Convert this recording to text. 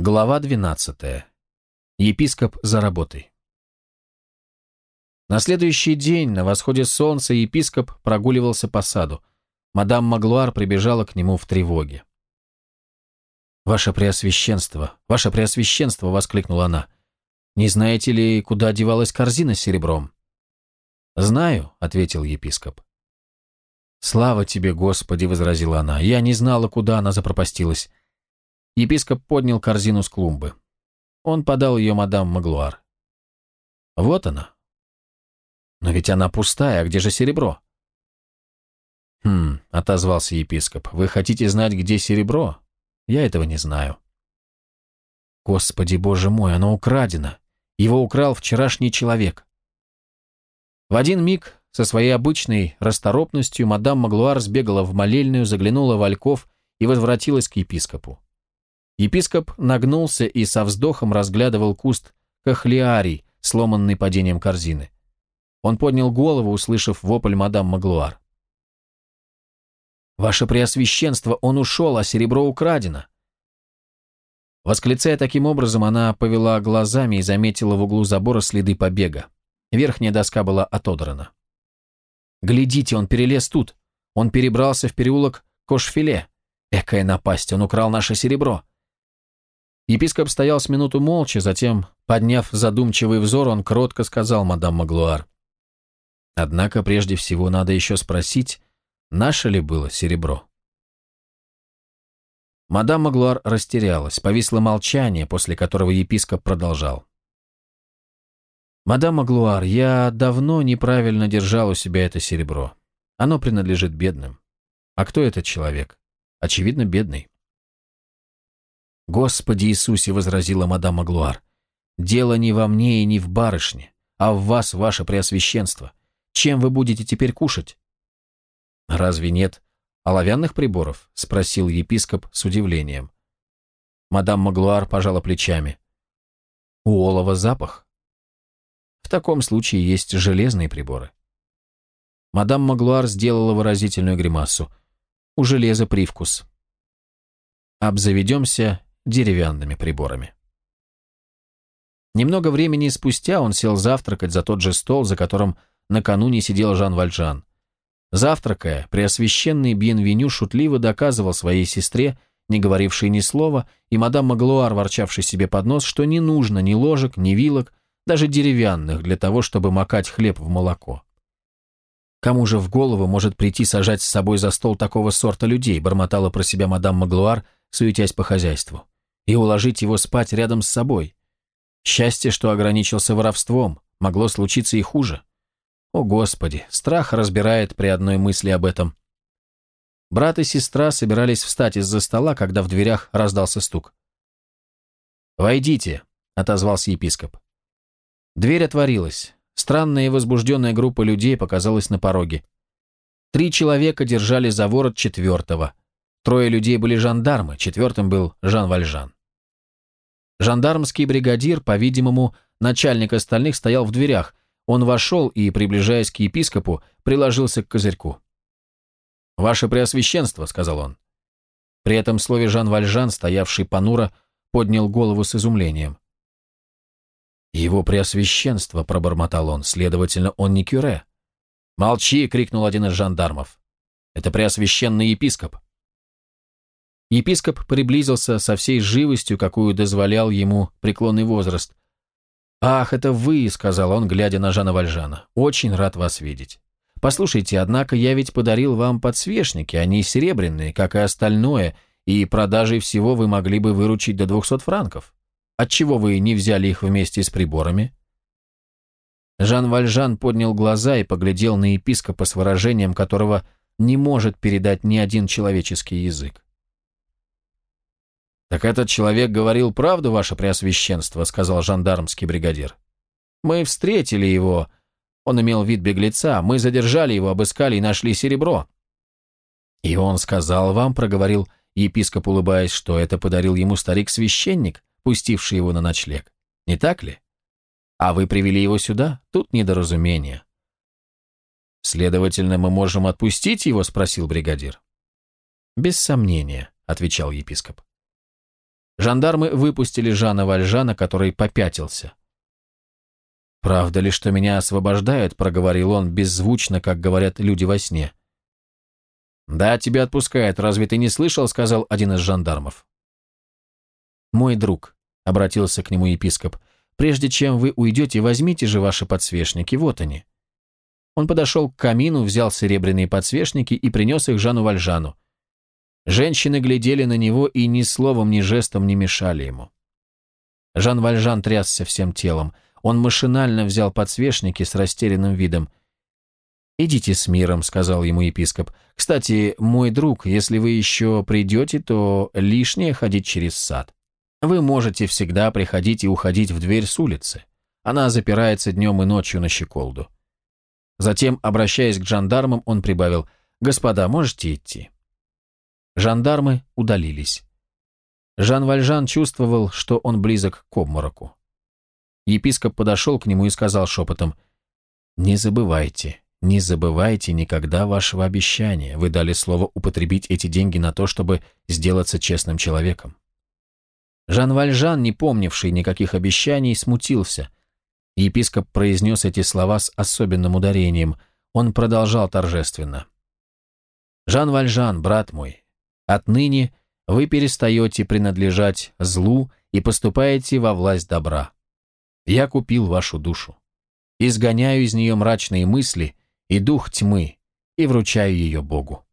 Глава 12. Епископ за работой. На следующий день, на восходе солнца, епископ прогуливался по саду. Мадам Маглуар прибежала к нему в тревоге. «Ваше Преосвященство! Ваше Преосвященство!» — воскликнула она. «Не знаете ли, куда девалась корзина с серебром?» «Знаю», — ответил епископ. «Слава тебе, Господи!» — возразила она. «Я не знала, куда она запропастилась. Епископ поднял корзину с клумбы. Он подал ее мадам Маглуар. «Вот она». «Но ведь она пустая, а где же серебро?» «Хм», — отозвался епископ, — «вы хотите знать, где серебро? Я этого не знаю». «Господи, боже мой, оно украдено. Его украл вчерашний человек». В один миг со своей обычной расторопностью мадам Маглуар сбегала в молельную, заглянула в ольков и возвратилась к епископу. Епископ нагнулся и со вздохом разглядывал куст кахлиарий, сломанный падением корзины. Он поднял голову, услышав вопль мадам Маглуар. «Ваше Преосвященство, он ушел, а серебро украдено!» Восклицая таким образом, она повела глазами и заметила в углу забора следы побега. Верхняя доска была отодрана. «Глядите, он перелез тут! Он перебрался в переулок Кошфиле! Экая напасть, он украл наше серебро!» Епископ стоял с минуту молча, затем, подняв задумчивый взор, он кротко сказал мадам Маглуар. «Однако прежде всего надо еще спросить, наше ли было серебро?» Мадам Маглуар растерялась, повисло молчание, после которого епископ продолжал. «Мадам Маглуар, я давно неправильно держал у себя это серебро. Оно принадлежит бедным. А кто этот человек? Очевидно, бедный. «Господи Иисусе!» — возразила мадам Маглуар. «Дело не во мне и не в барышне, а в вас, ваше преосвященство. Чем вы будете теперь кушать?» «Разве нет оловянных приборов?» — спросил епископ с удивлением. Мадам Маглуар пожала плечами. «У олова запах?» «В таком случае есть железные приборы». Мадам Маглуар сделала выразительную гримасу. «У железа привкус». «Обзаведемся деревянными приборами. Немного времени спустя он сел завтракать за тот же стол, за которым накануне сидел Жан Вальжан. Завтракая, преосвященный Бьенвеню шутливо доказывал своей сестре, не говорившей ни слова, и мадам Маглуар, ворчавшей себе под нос, что не нужно ни ложек, ни вилок, даже деревянных, для того, чтобы макать хлеб в молоко. Кому же в голову может прийти сажать с собой за стол такого сорта людей, бормотала про себя мадам Маглуар, суетясь по хозяйству и уложить его спать рядом с собой. Счастье, что ограничился воровством, могло случиться и хуже. О, Господи, страх разбирает при одной мысли об этом. Брат и сестра собирались встать из-за стола, когда в дверях раздался стук. «Войдите», — отозвался епископ. Дверь отворилась. Странная и возбужденная группа людей показалась на пороге. Три человека держали за ворот четвертого. Трое людей были жандармы, четвертым был Жан Вальжан. Жандармский бригадир, по-видимому, начальник остальных, стоял в дверях. Он вошел и, приближаясь к епископу, приложился к козырьку. «Ваше Преосвященство», — сказал он. При этом слове Жан Вальжан, стоявший понуро, поднял голову с изумлением. «Его Преосвященство», — пробормотал он, — «следовательно, он не кюре». «Молчи!» — крикнул один из жандармов. «Это Преосвященный епископ». Епископ приблизился со всей живостью, какую дозволял ему преклонный возраст. «Ах, это вы», — сказал он, глядя на Жана Вальжана. «Очень рад вас видеть. Послушайте, однако я ведь подарил вам подсвечники, они серебряные, как и остальное, и продажей всего вы могли бы выручить до 200 франков. Отчего вы не взяли их вместе с приборами?» Жан Вальжан поднял глаза и поглядел на епископа с выражением, которого не может передать ни один человеческий язык. «Так этот человек говорил правду, ваше преосвященство», — сказал жандармский бригадир. «Мы встретили его. Он имел вид беглеца. Мы задержали его, обыскали и нашли серебро». «И он сказал вам», — проговорил епископ, улыбаясь, что это подарил ему старик-священник, пустивший его на ночлег. Не так ли? А вы привели его сюда? Тут недоразумение». «Следовательно, мы можем отпустить его?» — спросил бригадир. «Без сомнения», — отвечал епископ. Жандармы выпустили Жана Вальжана, который попятился. «Правда ли, что меня освобождают?» – проговорил он беззвучно, как говорят люди во сне. «Да, тебя отпускают. Разве ты не слышал?» – сказал один из жандармов. «Мой друг», – обратился к нему епископ, – «прежде чем вы уйдете, возьмите же ваши подсвечники, вот они». Он подошел к камину, взял серебряные подсвечники и принес их Жану Вальжану. Женщины глядели на него и ни словом, ни жестом не мешали ему. Жан Вальжан трясся всем телом. Он машинально взял подсвечники с растерянным видом. «Идите с миром», — сказал ему епископ. «Кстати, мой друг, если вы еще придете, то лишнее ходить через сад. Вы можете всегда приходить и уходить в дверь с улицы. Она запирается днем и ночью на щеколду». Затем, обращаясь к жандармам, он прибавил «Господа, можете идти». Жандармы удалились. Жан Вальжан чувствовал, что он близок к обмороку. Епископ подошел к нему и сказал шепотом, «Не забывайте, не забывайте никогда вашего обещания. Вы дали слово употребить эти деньги на то, чтобы сделаться честным человеком». Жан Вальжан, не помнивший никаких обещаний, смутился. Епископ произнес эти слова с особенным ударением. Он продолжал торжественно. «Жан Вальжан, брат мой, отныне вы перестаете принадлежать злу и поступаете во власть добра. Я купил вашу душу. Изгоняю из нее мрачные мысли и дух тьмы и вручаю ее Богу.